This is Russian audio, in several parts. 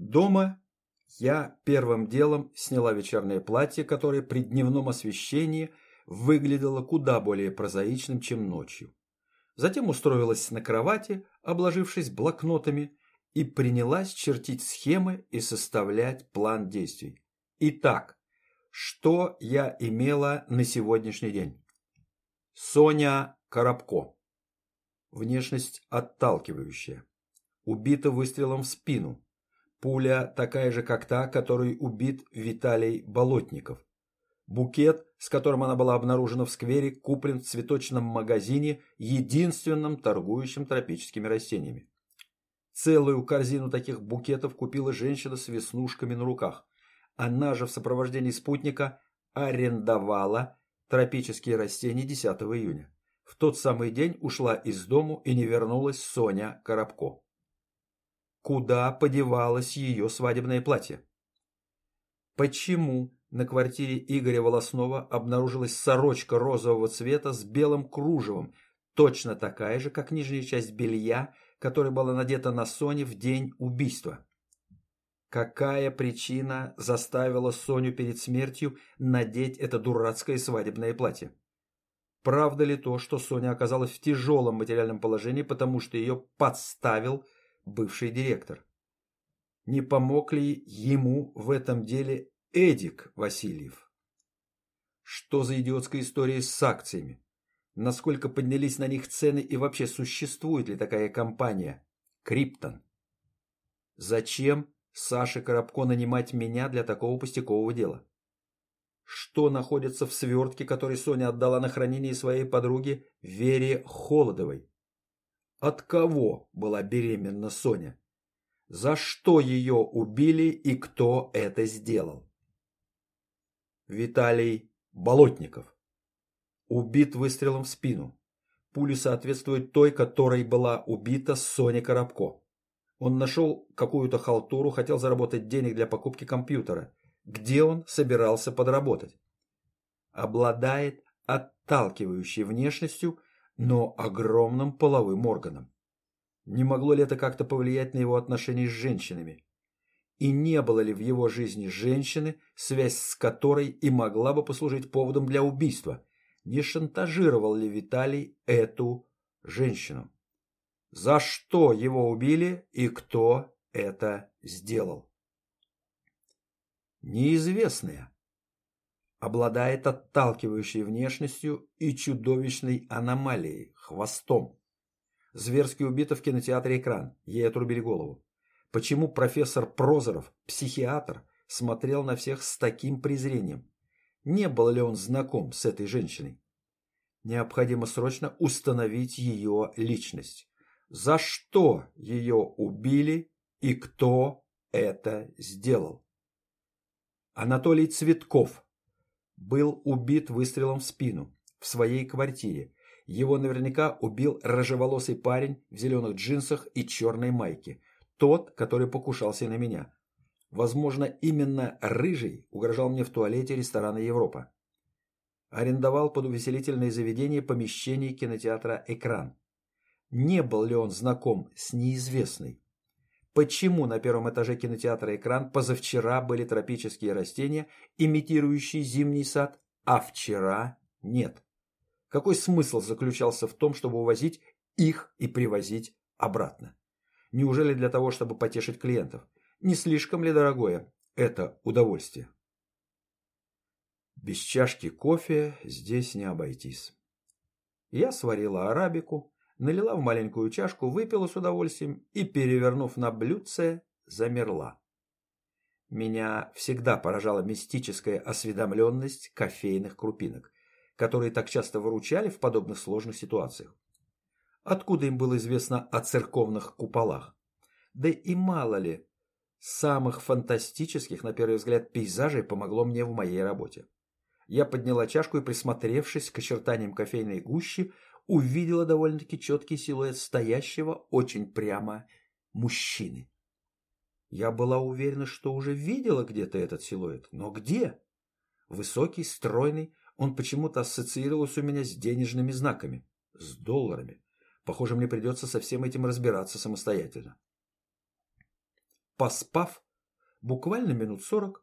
Дома я первым делом сняла вечернее платье, которое при дневном освещении выглядело куда более прозаичным, чем ночью. Затем устроилась на кровати, обложившись блокнотами, и принялась чертить схемы и составлять план действий. Итак, что я имела на сегодняшний день? Соня Коробко. Внешность отталкивающая. Убита выстрелом в спину. Пуля такая же, как та, которой убит Виталий Болотников. Букет, с которым она была обнаружена в сквере, куплен в цветочном магазине, единственном торгующем тропическими растениями. Целую корзину таких букетов купила женщина с веснушками на руках. Она же в сопровождении спутника арендовала тропические растения 10 июня. В тот самый день ушла из дому и не вернулась Соня Коробко. Куда подевалось ее свадебное платье? Почему на квартире Игоря Волоснова обнаружилась сорочка розового цвета с белым кружевом, точно такая же, как нижняя часть белья, которая была надета на Соне в день убийства? Какая причина заставила Соню перед смертью надеть это дурацкое свадебное платье? Правда ли то, что Соня оказалась в тяжелом материальном положении, потому что ее подставил бывший директор? Не помог ли ему в этом деле Эдик Васильев? Что за идиотская история с акциями? Насколько поднялись на них цены и вообще существует ли такая компания? Криптон. Зачем Саше Коробко нанимать меня для такого пустякового дела? Что находится в свертке, который Соня отдала на хранение своей подруге Вере Холодовой? От кого была беременна Соня? За что ее убили и кто это сделал? Виталий Болотников. Убит выстрелом в спину. Пуля соответствует той, которой была убита Соня Коробко. Он нашел какую-то халтуру, хотел заработать денег для покупки компьютера. Где он собирался подработать? Обладает отталкивающей внешностью, но огромным половым органом. Не могло ли это как-то повлиять на его отношения с женщинами? И не было ли в его жизни женщины, связь с которой и могла бы послужить поводом для убийства? Не шантажировал ли Виталий эту женщину? за что его убили и кто это сделал. Неизвестная. Обладает отталкивающей внешностью и чудовищной аномалией – хвостом. Зверски убита в кинотеатре «Экран». Ей отрубили голову. Почему профессор Прозоров, психиатр, смотрел на всех с таким презрением? Не был ли он знаком с этой женщиной? Необходимо срочно установить ее личность за что ее убили и кто это сделал. Анатолий Цветков был убит выстрелом в спину в своей квартире. Его наверняка убил рыжеволосый парень в зеленых джинсах и черной майке, тот, который покушался на меня. Возможно, именно рыжий угрожал мне в туалете ресторана «Европа». Арендовал под увеселительное заведение помещение кинотеатра «Экран» не был ли он знаком с неизвестной. Почему на первом этаже кинотеатра «Экран» позавчера были тропические растения, имитирующие зимний сад, а вчера нет? Какой смысл заключался в том, чтобы увозить их и привозить обратно? Неужели для того, чтобы потешить клиентов? Не слишком ли дорогое это удовольствие? Без чашки кофе здесь не обойтись. Я сварила арабику, налила в маленькую чашку, выпила с удовольствием и, перевернув на блюдце, замерла. Меня всегда поражала мистическая осведомленность кофейных крупинок, которые так часто выручали в подобных сложных ситуациях. Откуда им было известно о церковных куполах? Да и мало ли, самых фантастических, на первый взгляд, пейзажей помогло мне в моей работе. Я подняла чашку и, присмотревшись к очертаниям кофейной гущи, увидела довольно-таки четкий силуэт стоящего очень прямо мужчины. Я была уверена, что уже видела где-то этот силуэт, но где? Высокий, стройный, он почему-то ассоциировался у меня с денежными знаками, с долларами. Похоже, мне придется со всем этим разбираться самостоятельно. Поспав, Буквально минут сорок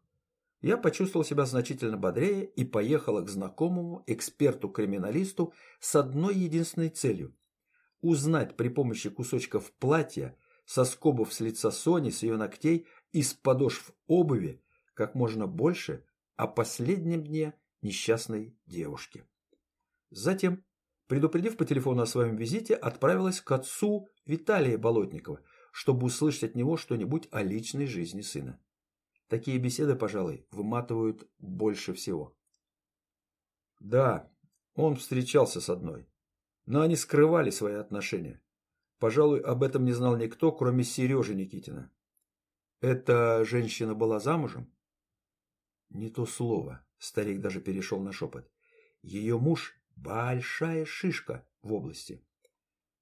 я почувствовал себя значительно бодрее и поехала к знакомому эксперту-криминалисту с одной единственной целью – узнать при помощи кусочков платья, соскобов с лица Сони, с ее ногтей и с подошв обуви как можно больше о последнем дне несчастной девушки. Затем, предупредив по телефону о своем визите, отправилась к отцу Виталия Болотникова, чтобы услышать от него что-нибудь о личной жизни сына. Такие беседы, пожалуй, выматывают больше всего. Да, он встречался с одной, но они скрывали свои отношения. Пожалуй, об этом не знал никто, кроме Сережи Никитина. Эта женщина была замужем? Не то слово, старик даже перешел на шепот. Ее муж – большая шишка в области.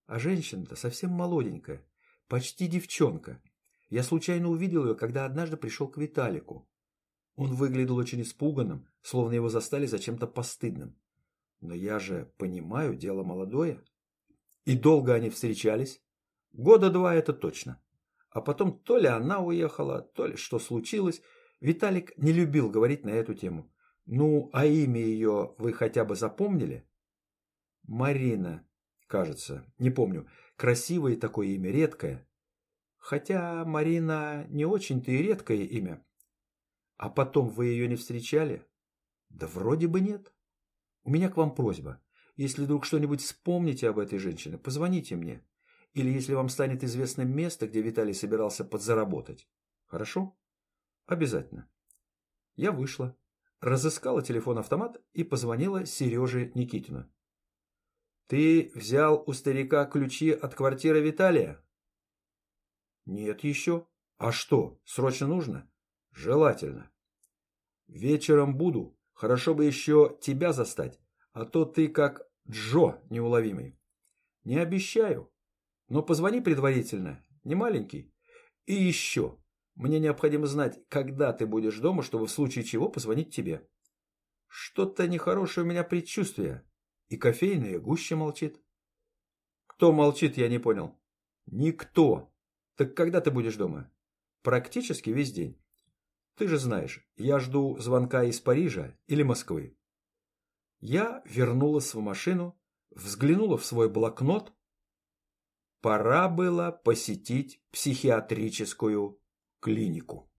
А женщина-то совсем молоденькая, почти девчонка – я случайно увидел ее, когда однажды пришел к Виталику. Он выглядел очень испуганным, словно его застали за чем-то постыдным. Но я же понимаю, дело молодое. И долго они встречались? Года два это точно. А потом то ли она уехала, то ли что случилось. Виталик не любил говорить на эту тему. Ну, а имя ее вы хотя бы запомнили? Марина, кажется, не помню. Красивое такое имя, редкое. Хотя Марина не очень-то и редкое имя. А потом вы ее не встречали? Да вроде бы нет. У меня к вам просьба. Если вдруг что-нибудь вспомните об этой женщине, позвоните мне. Или если вам станет известно место, где Виталий собирался подзаработать. Хорошо? Обязательно. Я вышла, разыскала телефон-автомат и позвонила Сереже Никитину. «Ты взял у старика ключи от квартиры Виталия?» Нет еще. А что, срочно нужно? Желательно. Вечером буду. Хорошо бы еще тебя застать, а то ты как Джо неуловимый. Не обещаю, но позвони предварительно, не маленький. И еще, мне необходимо знать, когда ты будешь дома, чтобы в случае чего позвонить тебе. Что-то нехорошее у меня предчувствие. И кофейная гуще молчит. Кто молчит, я не понял. Никто. Так когда ты будешь дома? Практически весь день. Ты же знаешь, я жду звонка из Парижа или Москвы. Я вернулась в машину, взглянула в свой блокнот. Пора было посетить психиатрическую клинику.